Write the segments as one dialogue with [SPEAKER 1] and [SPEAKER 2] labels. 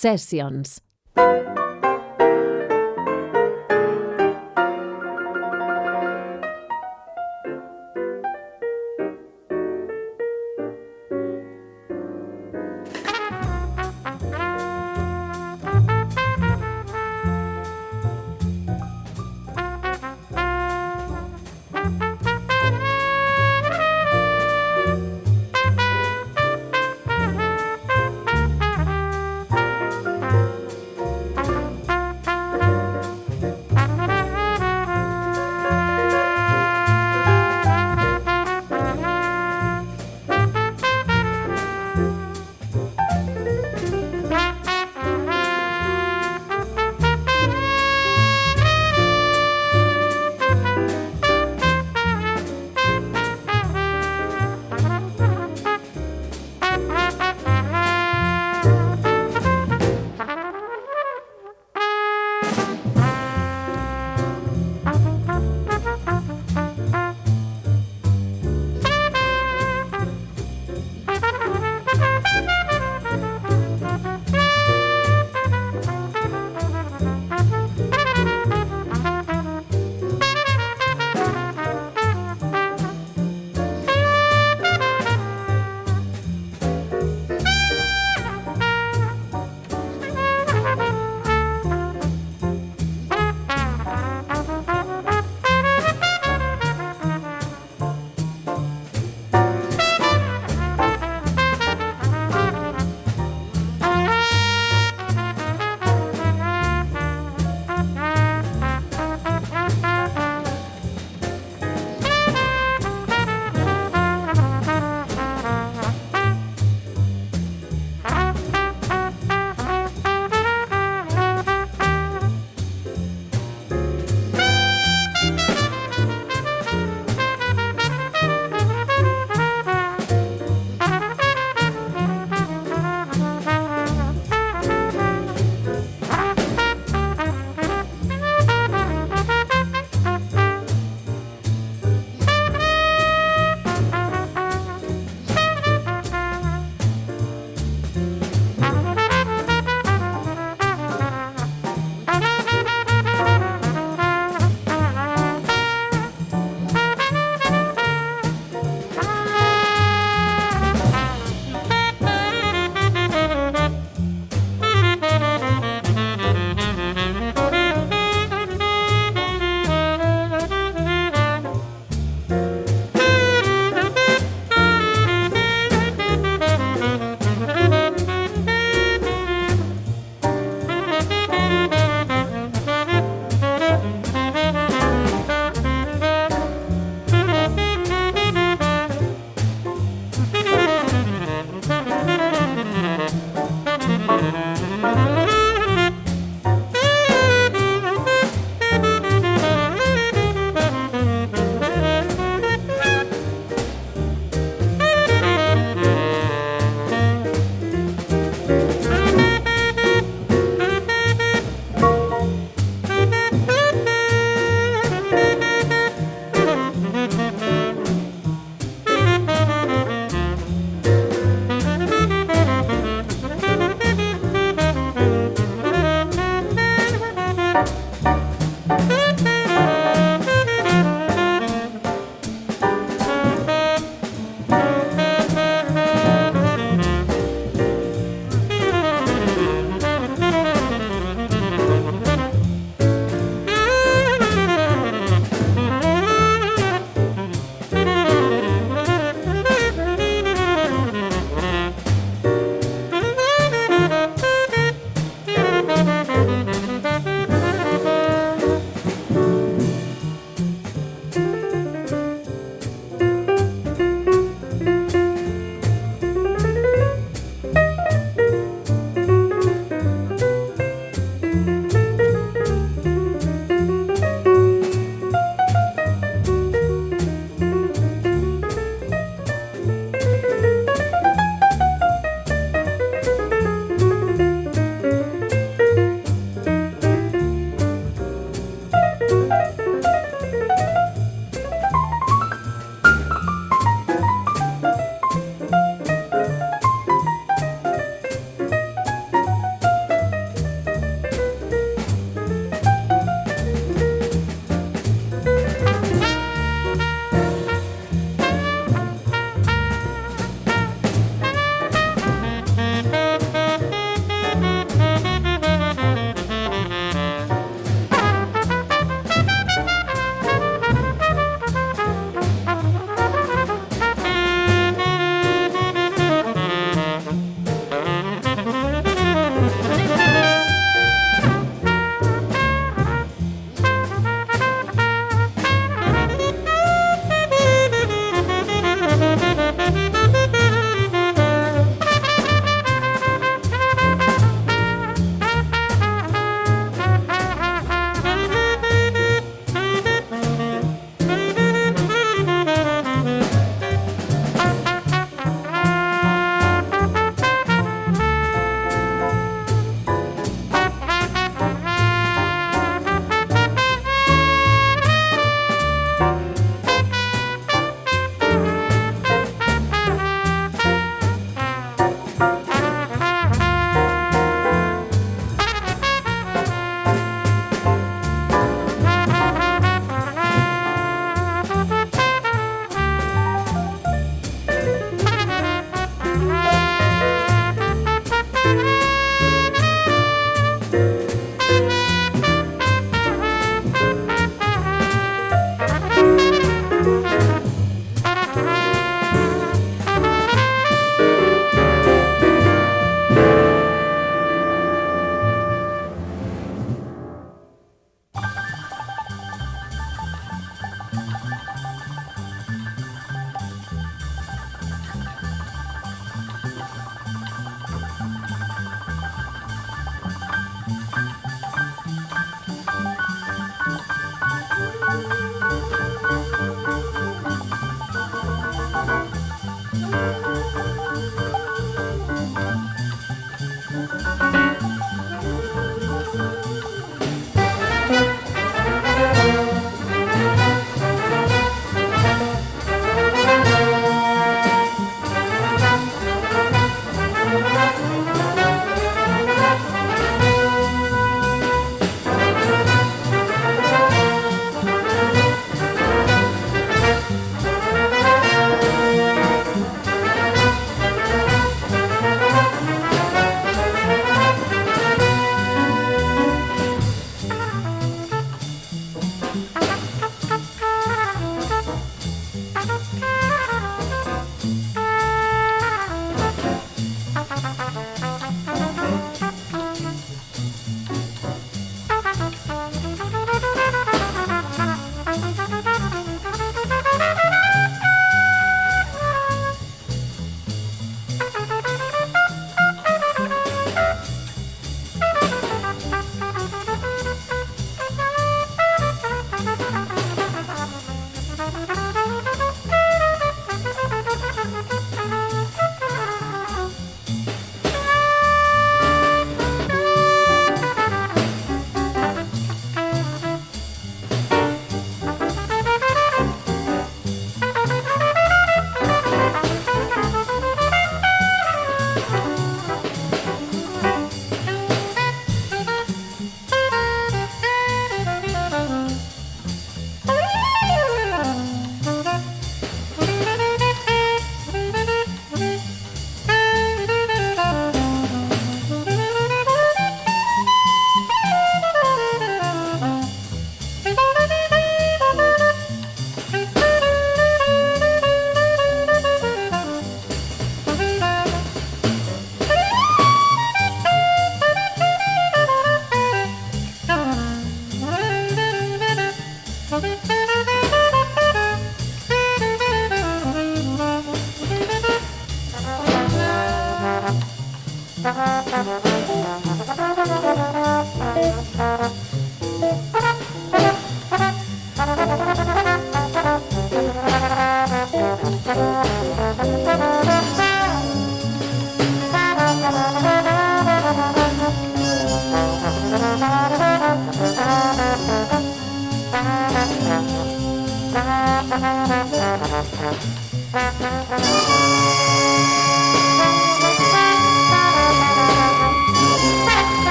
[SPEAKER 1] Sessions.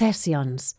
[SPEAKER 1] Sessions.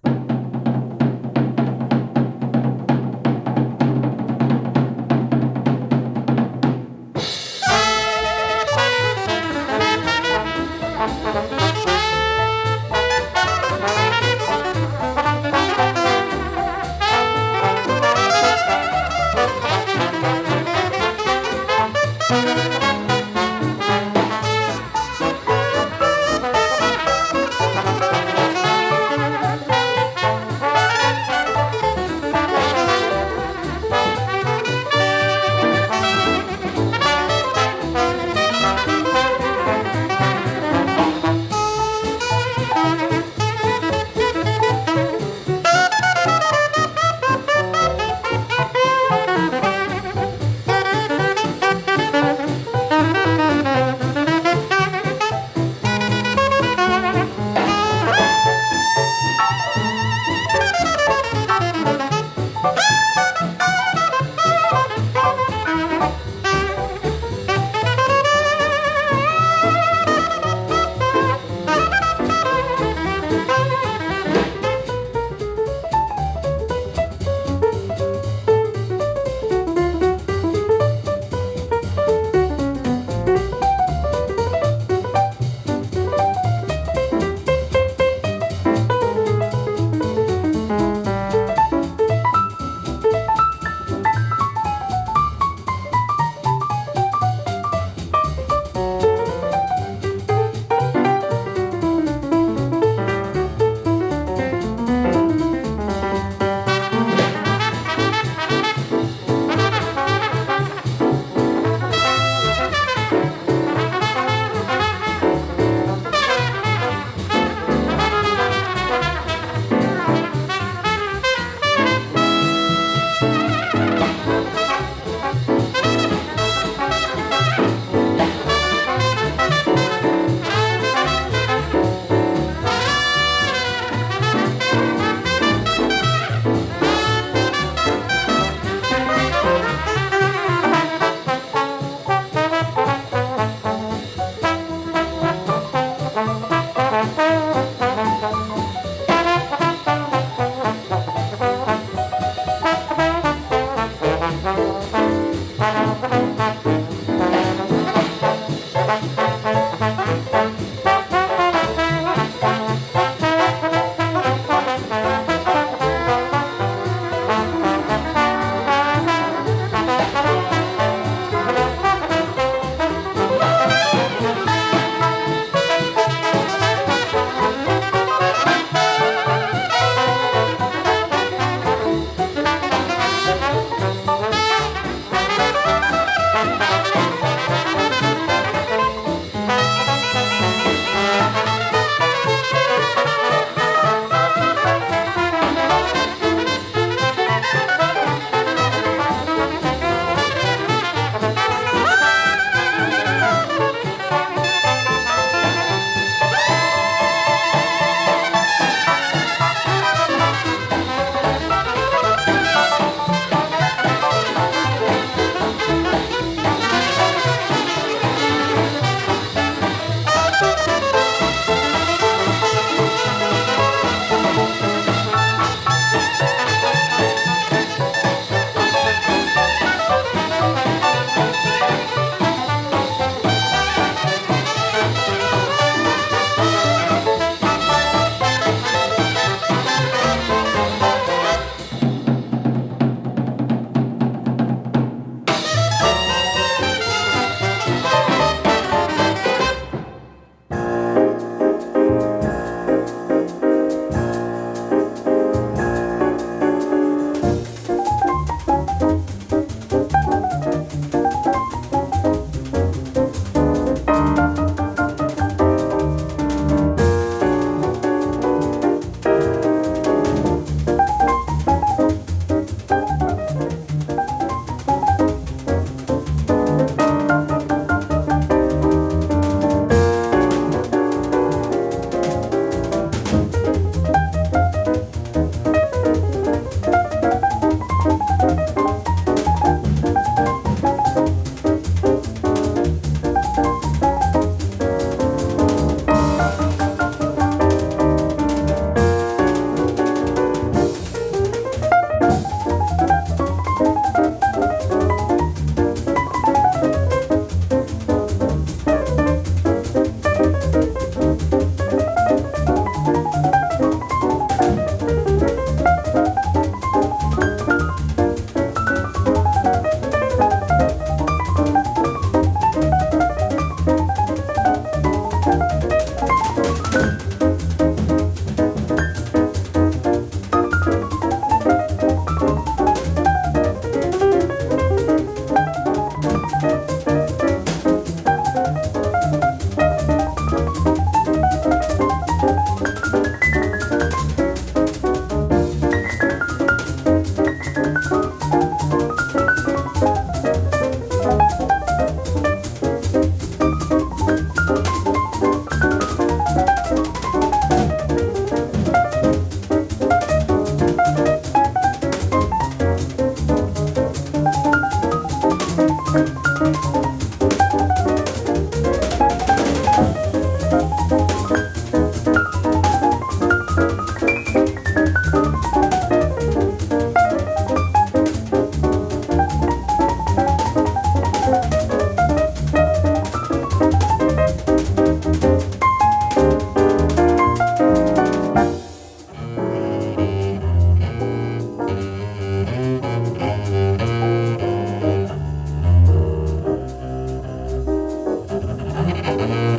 [SPEAKER 1] Bye.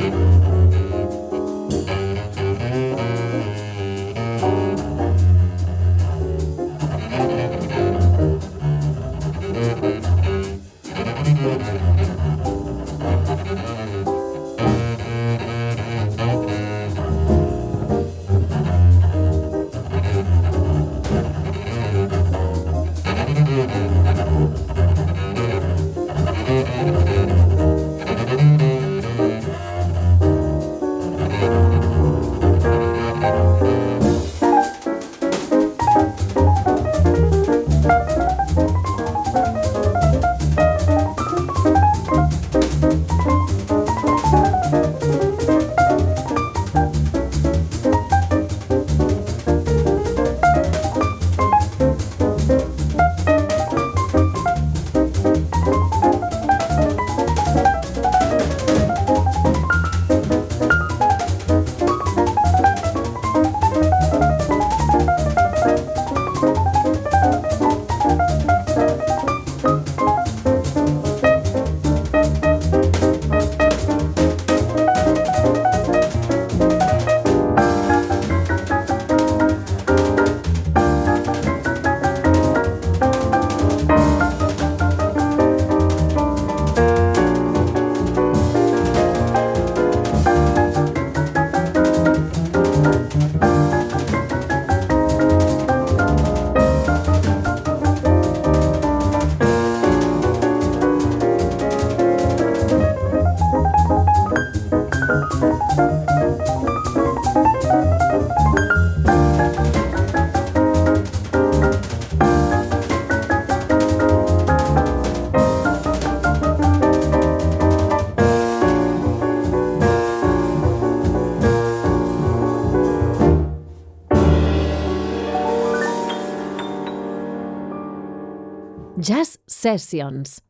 [SPEAKER 1] Sessions.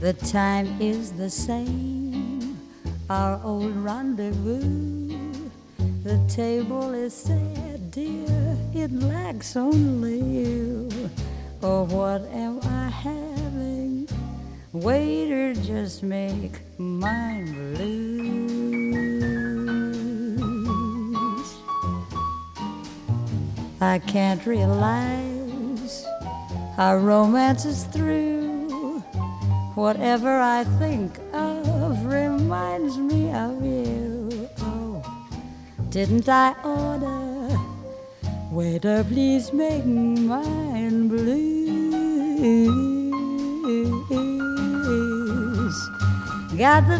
[SPEAKER 2] The time is the same, our old rendezvous. The table is set, dear, it lacks only you. Oh, what am I having? Waiter, just make mine blues. I can't realize our romance is through. Whatever I think of reminds me of you. Oh, didn't I order? Waiter, please make mine blue. Got the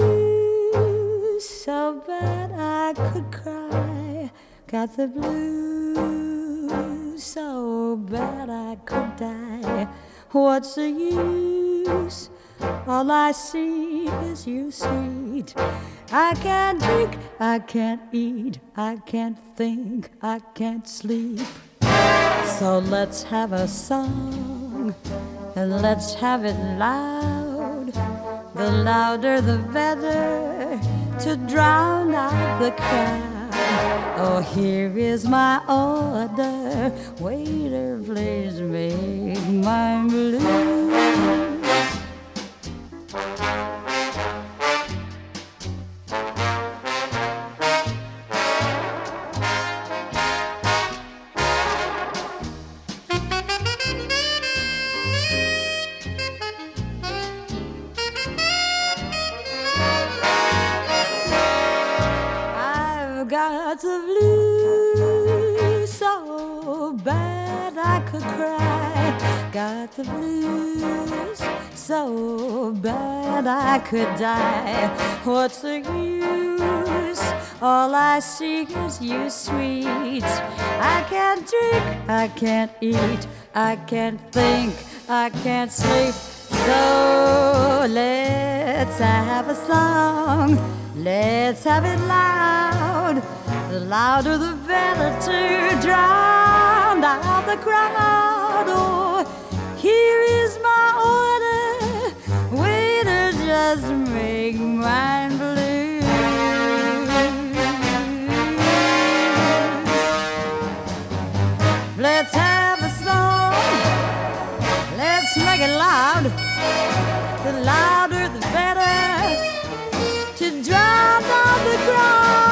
[SPEAKER 2] blues so bad I could cry. Got the blues so bad I could die. What's the use? All I see is you, sweet. I can't drink, I can't eat, I can't think, I can't sleep. So let's have a song and let's have it loud. The louder the better to drown out the crowd. Oh, here is my order. Waiter, please make my blue. Got the blues so bad I could die. What's the use? All I see is you, sweet. I can't drink, I can't eat, I can't think, I can't sleep. So let's have a song. Let's have it loud. The louder the better to drown out the crowd. Oh, here is my order. Waiter, just make mine blue. Let's have a song. Let's make it loud. The louder the better. To drown out the crowd.